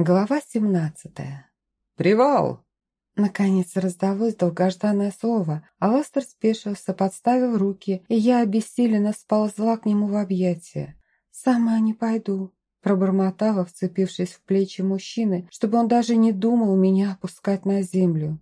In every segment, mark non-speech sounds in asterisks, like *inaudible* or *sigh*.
Глава семнадцатая. «Привал!» Наконец раздалось долгожданное слово, а Ластер спешился, подставил руки, и я обессиленно сползла к нему в объятия. «Сама не пойду», – пробормотала, вцепившись в плечи мужчины, чтобы он даже не думал меня опускать на землю.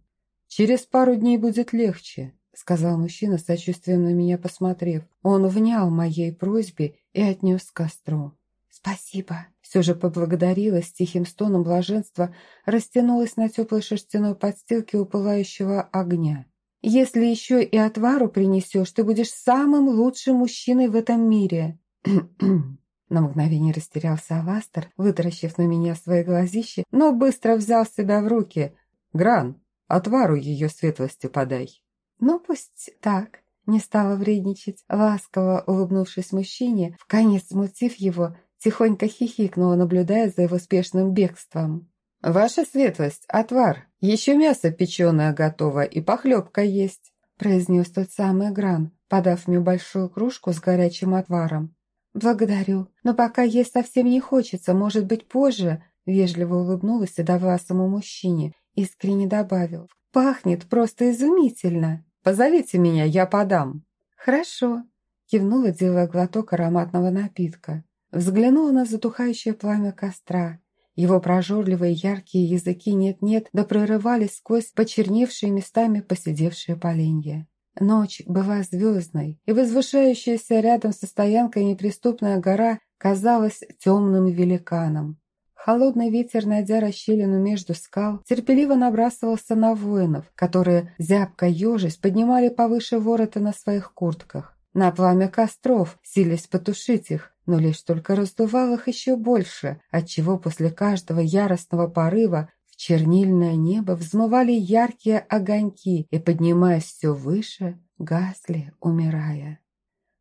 «Через пару дней будет легче», – сказал мужчина, сочувствием на меня посмотрев. Он внял моей просьбе и отнес к костру. «Спасибо», все же поблагодарила с тихим стоном блаженства, растянулась на теплой шерстяной подстилке у пылающего огня. «Если еще и отвару принесешь, ты будешь самым лучшим мужчиной в этом мире!» *clears throat* На мгновение растерялся Аластер, вытаращив на меня свои глазищи, но быстро взял себя в руки. «Гран, отвару ее светлости подай!» «Ну, пусть так!» Не стала вредничать, ласково улыбнувшись мужчине, в конец смутив его, Тихонько хихикнула, наблюдая за его спешным бегством. «Ваша светлость, отвар! Еще мясо печеное готово и похлебка есть!» произнес тот самый Гран, подав мне большую кружку с горячим отваром. «Благодарю, но пока есть совсем не хочется, может быть, позже?» Вежливо улыбнулась седовласому мужчине, искренне добавил. «Пахнет просто изумительно!» «Позовите меня, я подам!» «Хорошо!» Кивнула, делая глоток ароматного напитка. Взглянула на затухающее пламя костра. Его прожорливые яркие языки нет-нет да прорывались сквозь почерневшие местами поседевшие поленья. Ночь была звездной, и возвышающаяся рядом со стоянкой неприступная гора казалась темным великаном. Холодный ветер, найдя расщелину между скал, терпеливо набрасывался на воинов, которые, зябко ежась, поднимали повыше ворота на своих куртках. На пламя костров, силясь потушить их, но лишь только раздувал их еще больше, отчего после каждого яростного порыва в чернильное небо взмывали яркие огоньки и, поднимаясь все выше, гасли, умирая.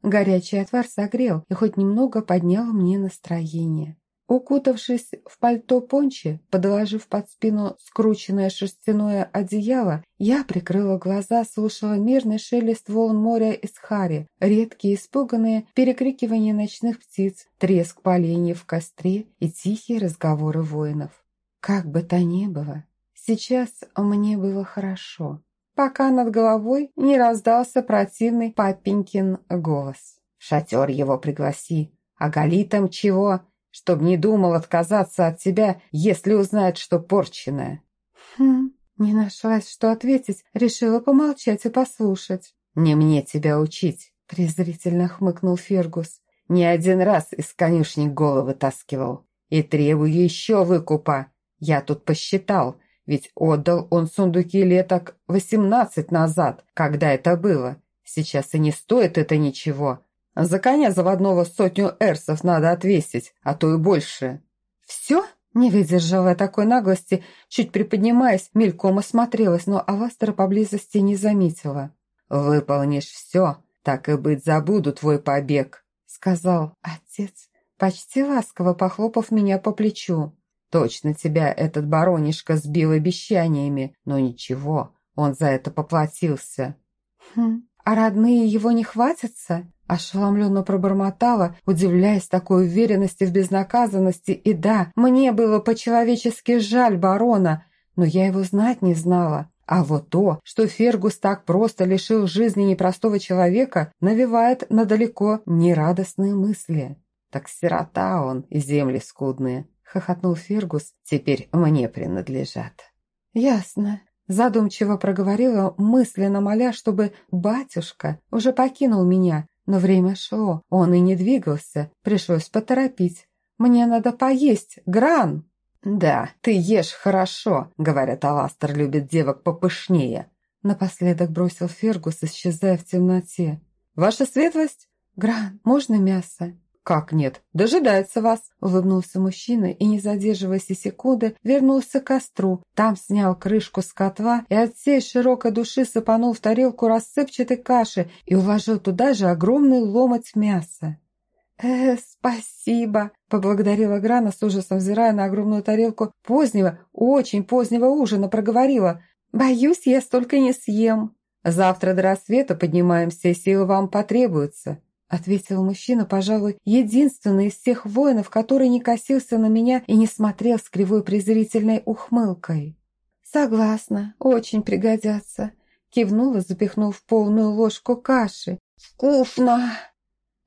Горячий отвар согрел и хоть немного поднял мне настроение. Укутавшись в пальто пончи, подложив под спину скрученное шерстяное одеяло, я прикрыла глаза, слушала мирный шелест волн моря из хари, редкие испуганные перекрикивания ночных птиц, треск поленьев в костре и тихие разговоры воинов. Как бы то ни было, сейчас мне было хорошо, пока над головой не раздался противный папенькин голос. «Шатер его пригласи, а галитам чего?» Чтоб не думал отказаться от тебя, если узнает, что порченное». «Хм, не нашлась, что ответить, решила помолчать и послушать». «Не мне тебя учить», — презрительно хмыкнул Фергус. «Не один раз из конюшни головы таскивал. И требую еще выкупа. Я тут посчитал, ведь отдал он сундуки леток восемнадцать назад, когда это было. Сейчас и не стоит это ничего. За коня заводного сотню эрсов надо отвесить, а то и больше». «Все?» Не выдержала такой наглости, чуть приподнимаясь, мельком осмотрелась, но Аластера поблизости не заметила. «Выполнишь все, так и быть забуду твой побег», — сказал отец, почти ласково похлопав меня по плечу. «Точно тебя этот баронишка сбил обещаниями, но ничего, он за это поплатился». «Хм, а родные его не хватятся?» Ошеломленно пробормотала, удивляясь такой уверенности в безнаказанности, и да, мне было по-человечески жаль барона, но я его знать не знала. А вот то, что Фергус так просто лишил жизни непростого человека, навевает на далеко нерадостные мысли. «Так сирота он и земли скудные», — хохотнул Фергус, — «теперь мне принадлежат». «Ясно», Задумчиво проговорила, мысленно моля, чтобы батюшка уже покинул меня, но время шло, он и не двигался, пришлось поторопить. «Мне надо поесть, Гран!» «Да, ты ешь хорошо», — говорят, Аластер любит девок попышнее. Напоследок бросил Фергус, исчезая в темноте. «Ваша светлость?» «Гран, можно мясо?» «Как нет? Дожидается вас!» Улыбнулся мужчина и, не задерживаясь и секунды, вернулся к костру. Там снял крышку с котла и от всей широкой души сыпанул в тарелку рассыпчатой каши и уложил туда же огромный ломоть мяса. «Э, спасибо!» – поблагодарила Грана с ужасом, взирая на огромную тарелку позднего, очень позднего ужина, проговорила. «Боюсь, я столько не съем». «Завтра до рассвета поднимаемся, силы вам потребуются», ответил мужчина, пожалуй, единственный из всех воинов, который не косился на меня и не смотрел с кривой презрительной ухмылкой. «Согласна, очень пригодятся», — кивнула, запихнув полную ложку каши. «Вкусно!»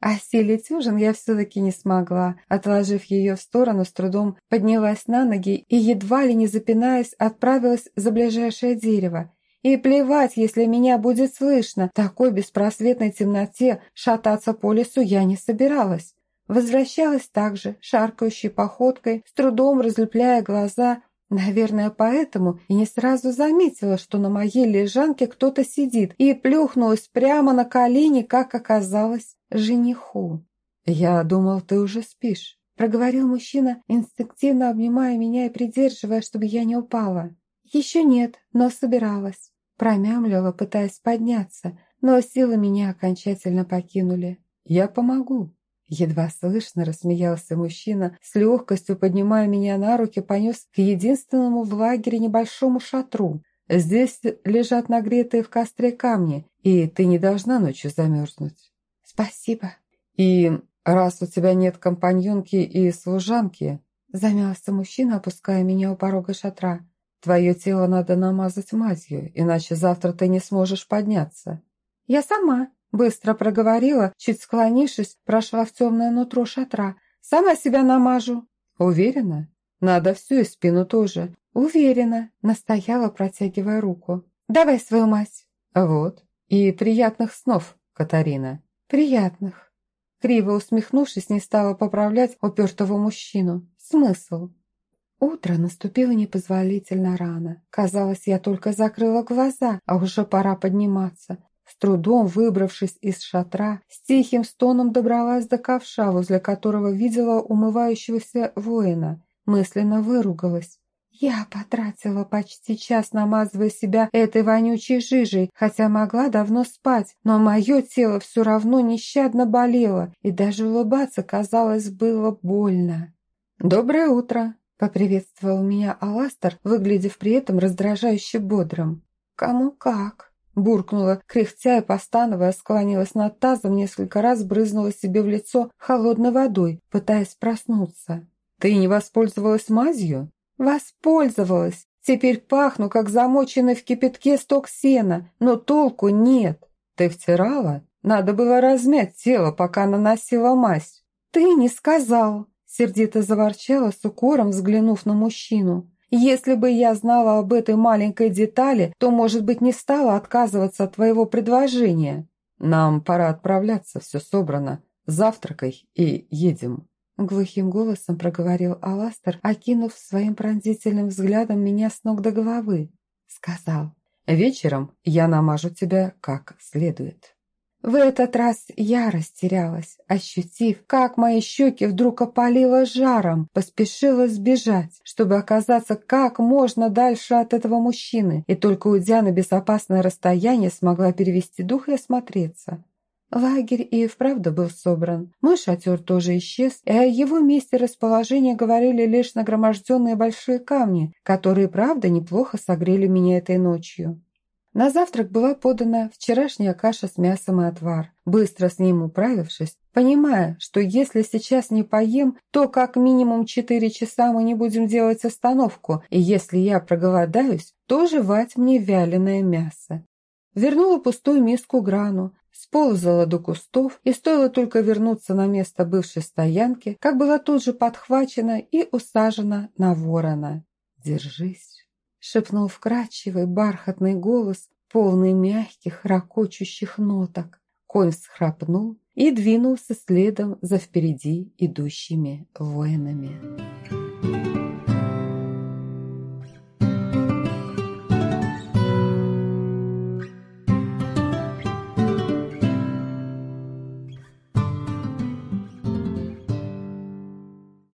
Осилить ужин я все-таки не смогла. Отложив ее в сторону, с трудом поднялась на ноги и, едва ли не запинаясь, отправилась за ближайшее дерево. И плевать, если меня будет слышно, такой беспросветной темноте шататься по лесу я не собиралась. Возвращалась также, шаркающей походкой, с трудом разлепляя глаза, Наверное, поэтому и не сразу заметила, что на моей лежанке кто-то сидит, и плюхнулась прямо на колени, как оказалось, жениху. «Я думал, ты уже спишь», — проговорил мужчина, инстинктивно обнимая меня и придерживая, чтобы я не упала. «Еще нет, но собиралась», — промямлила, пытаясь подняться, но силы меня окончательно покинули. «Я помогу», Едва слышно рассмеялся мужчина, с легкостью поднимая меня на руки, понес к единственному в лагере небольшому шатру. Здесь лежат нагретые в костре камни, и ты не должна ночью замерзнуть. Спасибо. И раз у тебя нет компаньонки и служанки, замялся мужчина, опуская меня у порога шатра, твое тело надо намазать мазью, иначе завтра ты не сможешь подняться. Я сама, Быстро проговорила, чуть склонившись, прошла в темное нутро шатра. «Сама себя намажу». «Уверена? Надо всю и спину тоже». «Уверена», — настояла, протягивая руку. «Давай свою мать». «Вот. И приятных снов, Катарина». «Приятных». Криво усмехнувшись, не стала поправлять упертого мужчину. «Смысл?» Утро наступило непозволительно рано. Казалось, я только закрыла глаза, а уже пора подниматься. С трудом выбравшись из шатра, с тихим стоном добралась до ковша, возле которого видела умывающегося воина. Мысленно выругалась. Я потратила почти час, намазывая себя этой вонючей жижей, хотя могла давно спать, но мое тело все равно нещадно болело, и даже улыбаться, казалось, было больно. «Доброе утро!» — поприветствовал меня Аластер, выглядев при этом раздражающе бодрым. «Кому как?» Буркнула, кряхтя и постановая, склонилась над тазом, несколько раз брызнула себе в лицо холодной водой, пытаясь проснуться. «Ты не воспользовалась мазью?» «Воспользовалась. Теперь пахну, как замоченный в кипятке сток сена, но толку нет». «Ты втирала? Надо было размять тело, пока наносила мазь». «Ты не сказал», — сердито заворчала с укором, взглянув на мужчину. Если бы я знала об этой маленькой детали, то, может быть, не стала отказываться от твоего предложения. Нам пора отправляться, все собрано. Завтракай и едем. Глухим голосом проговорил Аластер, окинув своим пронзительным взглядом меня с ног до головы. Сказал, вечером я намажу тебя как следует. В этот раз я растерялась, ощутив, как мои щеки вдруг опалило жаром, поспешила сбежать, чтобы оказаться как можно дальше от этого мужчины, и только уйдя на безопасное расстояние, смогла перевести дух и осмотреться. Лагерь и вправду был собран. Мой шатер тоже исчез, и о его месте расположения говорили лишь нагроможденные большие камни, которые, правда, неплохо согрели меня этой ночью. На завтрак была подана вчерашняя каша с мясом и отвар. Быстро с ним управившись, понимая, что если сейчас не поем, то как минимум четыре часа мы не будем делать остановку, и если я проголодаюсь, то жевать мне вяленое мясо. Вернула пустую миску грану, сползала до кустов, и стоило только вернуться на место бывшей стоянки, как была тут же подхвачена и усажена на ворона. «Держись!» Шепнул вкрадчивый бархатный голос, полный мягких, ракочущих ноток. Конь всхрапнул и двинулся следом за впереди идущими воинами.